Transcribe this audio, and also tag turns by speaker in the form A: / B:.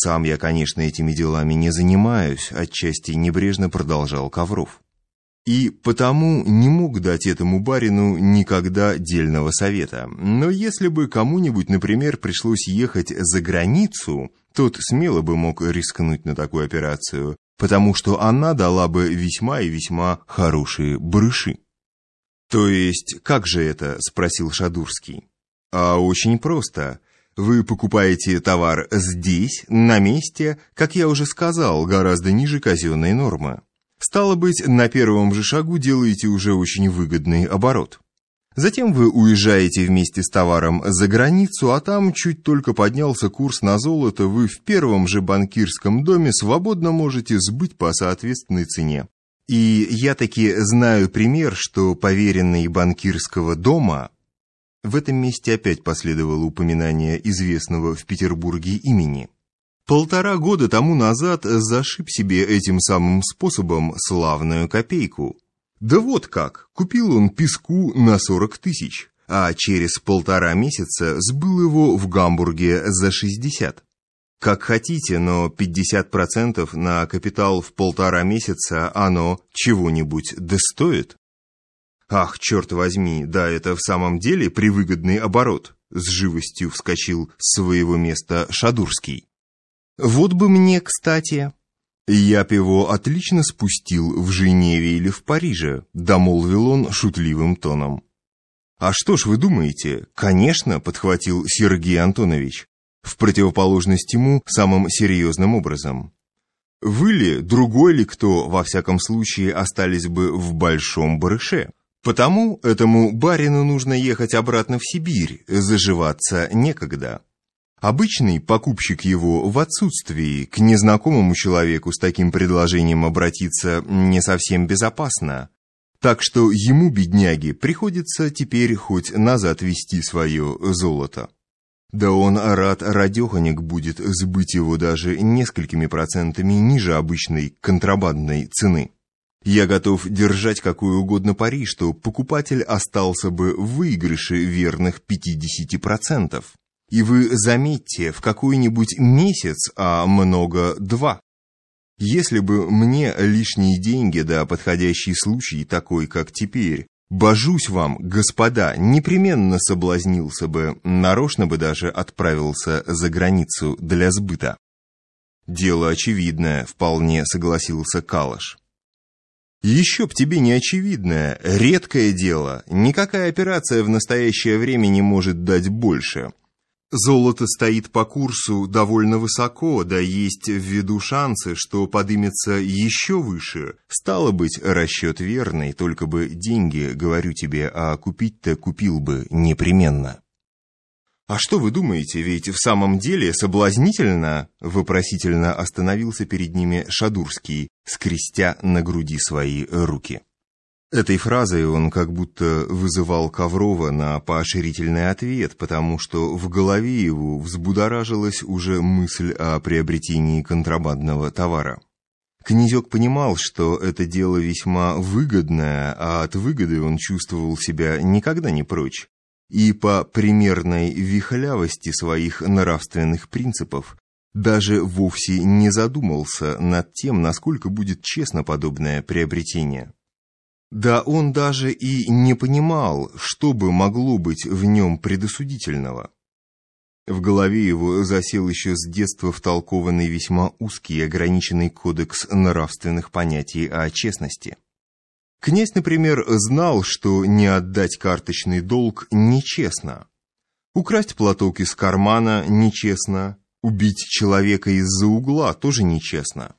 A: Сам я, конечно, этими делами не занимаюсь, отчасти небрежно продолжал Ковров. И потому не мог дать этому барину никогда дельного совета. Но если бы кому-нибудь, например, пришлось ехать за границу, тот смело бы мог рискнуть на такую операцию, потому что она дала бы весьма и весьма хорошие брыши. «То есть, как же это?» – спросил Шадурский. «А очень просто. Вы покупаете товар здесь, на месте, как я уже сказал, гораздо ниже казенной нормы. Стало быть, на первом же шагу делаете уже очень выгодный оборот. Затем вы уезжаете вместе с товаром за границу, а там чуть только поднялся курс на золото, вы в первом же банкирском доме свободно можете сбыть по соответственной цене. И я таки знаю пример, что поверенный банкирского дома в этом месте опять последовало упоминание известного в Петербурге имени. Полтора года тому назад зашиб себе этим самым способом славную копейку. Да вот как, купил он песку на 40 тысяч, а через полтора месяца сбыл его в Гамбурге за 60. Как хотите, но 50% на капитал в полтора месяца оно чего-нибудь достоит. «Ах, черт возьми, да это в самом деле привыгодный оборот!» С живостью вскочил с своего места Шадурский. «Вот бы мне, кстати...» «Я его отлично спустил в Женеве или в Париже», домолвил он шутливым тоном. «А что ж вы думаете?» «Конечно», — подхватил Сергей Антонович, в противоположность ему самым серьезным образом. «Вы ли, другой ли кто, во всяком случае, остались бы в большом барыше?» Потому этому барину нужно ехать обратно в Сибирь, заживаться некогда. Обычный покупщик его в отсутствии к незнакомому человеку с таким предложением обратиться не совсем безопасно. Так что ему, бедняге, приходится теперь хоть назад вести свое золото. Да он рад радеханик будет сбыть его даже несколькими процентами ниже обычной контрабандной цены. Я готов держать какую угодно пари, что покупатель остался бы в выигрыше верных 50%. И вы заметьте, в какой-нибудь месяц, а много два. Если бы мне лишние деньги да подходящий случай такой, как теперь, божусь вам, господа, непременно соблазнился бы, нарочно бы даже отправился за границу для сбыта. Дело очевидное, вполне согласился Калаш. Еще б тебе не очевидное, редкое дело, никакая операция в настоящее время не может дать больше. Золото стоит по курсу довольно высоко, да есть в виду шансы, что подымется еще выше. Стало быть, расчет верный, только бы деньги, говорю тебе, а купить-то купил бы непременно. «А что вы думаете, ведь в самом деле соблазнительно?» Вопросительно остановился перед ними Шадурский, скрестя на груди свои руки. Этой фразой он как будто вызывал Коврова на поощрительный ответ, потому что в голове его взбудоражилась уже мысль о приобретении контрабандного товара. Князек понимал, что это дело весьма выгодное, а от выгоды он чувствовал себя никогда не прочь и по примерной вихлявости своих нравственных принципов даже вовсе не задумался над тем, насколько будет честно подобное приобретение. Да он даже и не понимал, что бы могло быть в нем предосудительного. В голове его засел еще с детства втолкованный весьма узкий и ограниченный кодекс нравственных понятий о честности. Князь, например, знал, что не отдать карточный долг нечестно. Украсть платок из кармана нечестно, убить человека из-за угла тоже нечестно.